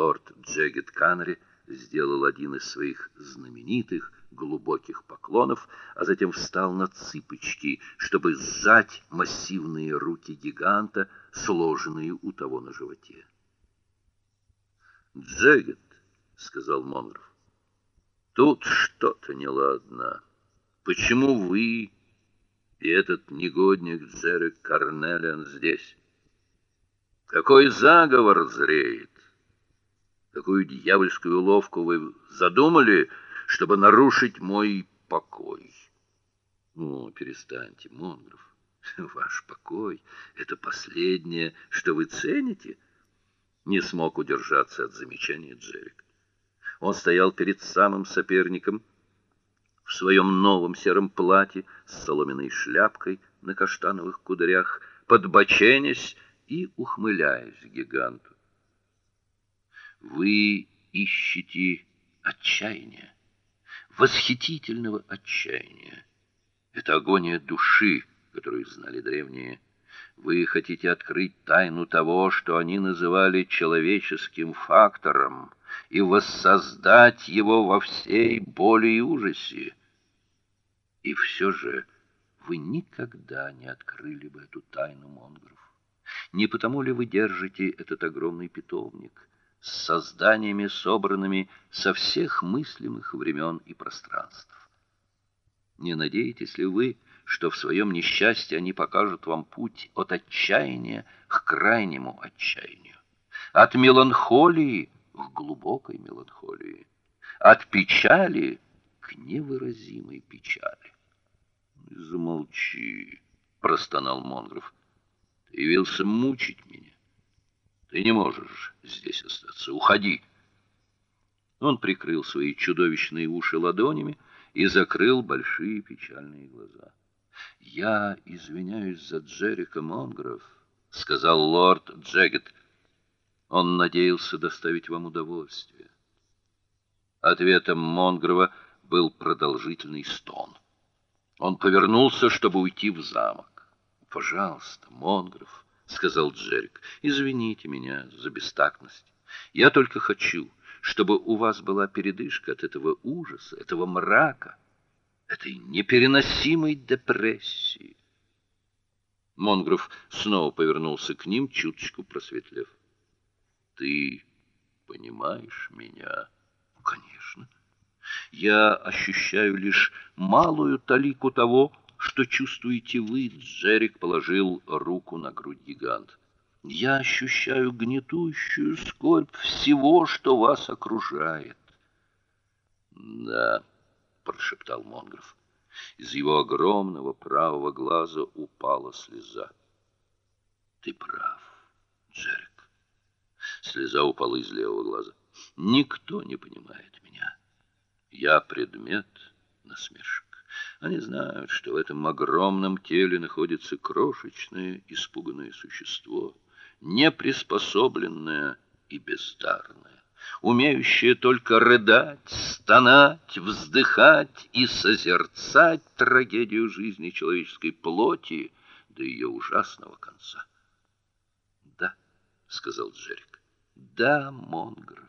Лорд Джегет Канри сделал один из своих знаменитых глубоких поклонов, а затем встал на цыпочки, чтобы сжать массивные руки гиганта, сложенные у того на животе. "Джегет", сказал Монгров. "Тут что-то неладно. Почему вы и этот негодник Джерик Карнелиан здесь? Какой заговор зреет? Какую дьявольскую уловку вы задумали, чтобы нарушить мой покой? Ну, перестаньте, Монгров. Ваш покой это последнее, что вы цените. Не смог удержаться от замечания Джерик. Он стоял перед самым соперником в своем новом сером платье с соломенной шляпкой на каштановых кудрях, подбоченясь и ухмыляясь гиганту. Вы ищете отчаяния, восхитительного отчаяния. Это агония души, которую знали древние. Вы хотите открыть тайну того, что они называли человеческим фактором, и воссоздать его во всей боли и ужасе. И все же вы никогда не открыли бы эту тайну монгров. Не потому ли вы держите этот огромный питомник с созданиями, собранными со всех мыслимых времен и пространств? Не надеетесь ли вы, что в своем несчастье они покажут вам путь от отчаяния к крайнему отчаянию, от меланхолии к глубокой меланхолии, от печали к невыразимой печали. Замолчи, простонал Монгров. Ты явился мучить меня. Ты не можешь здесь остаться. Уходи. Он прикрыл свои чудовищные уши ладонями и закрыл большие печальные глаза. Я извиняюсь за Джерика Монгров, сказал лорд Джегет. Он надеялся доставить вам удовольствие. Ответом Монгрова был продолжительный стон. Он повернулся, чтобы уйти в замок. "Пожалуйста, Монгров", сказал Джерик. "Извините меня за бестактность. Я только хочу, чтобы у вас была передышка от этого ужаса, этого мрака, этой непереносимой депрессии". Монгров снова повернулся к ним, чуточку просветлев. Ты понимаешь меня? Конечно. Я ощущаю лишь малую талику того, что чувствуете вы, Джерик положил руку на грудь гиганта. Я ощущаю гнетущую скорбь всего, что вас окружает. Да, прошептал Монгров. Из его огромного правого глаза упала слеза. Ты прав, Джерик. Слеза упала из левого глаза. Никто не понимает меня. Я предмет насмешек. Они знают, что в этом огромном теле находится крошечное испуганное существо, неприспособленное и бездарное, умеющее только рыдать, стонать, вздыхать и созерцать трагедию жизни человеческой плоти до ее ужасного конца. "Да", сказал Джерик. Да, Монгров.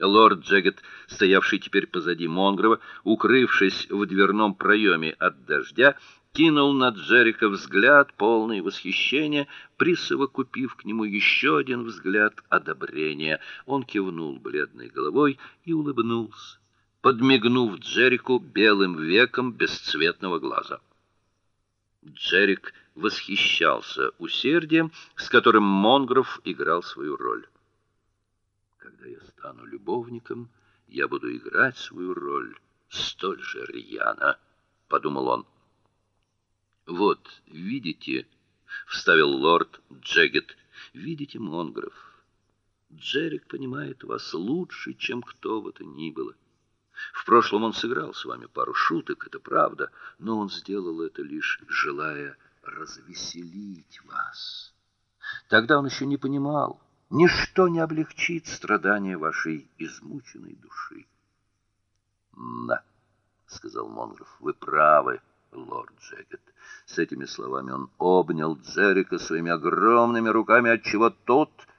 Лорд Джегет, стоявший теперь позади Монгрова, укрывшись в дверном проеме от дождя, кинул на Джерика взгляд полный восхищения, присовокупив к нему еще один взгляд одобрения. Он кивнул бледной головой и улыбнулся, подмигнув Джерику белым веком бесцветного глаза. Джерик восхищался усердием, с которым Монгров играл свою роль. Когда я стану любовником, я буду играть свою роль столь же рьяно, подумал он. Вот, видите, вставил лорд Джегет. Видите, Монгров? Джерик понимает вас лучше, чем кто бы то ни было. В прошлом он сыграл с вами пару шуток, это правда, но он сделал это лишь желая развеселить вас. Тогда он еще не понимал, ничто не облегчит страдания вашей измученной души. "Да", сказал Монгров. "Вы правы, лорд Джегет". С этими словами он обнял Джерика своими огромными руками, от чего тот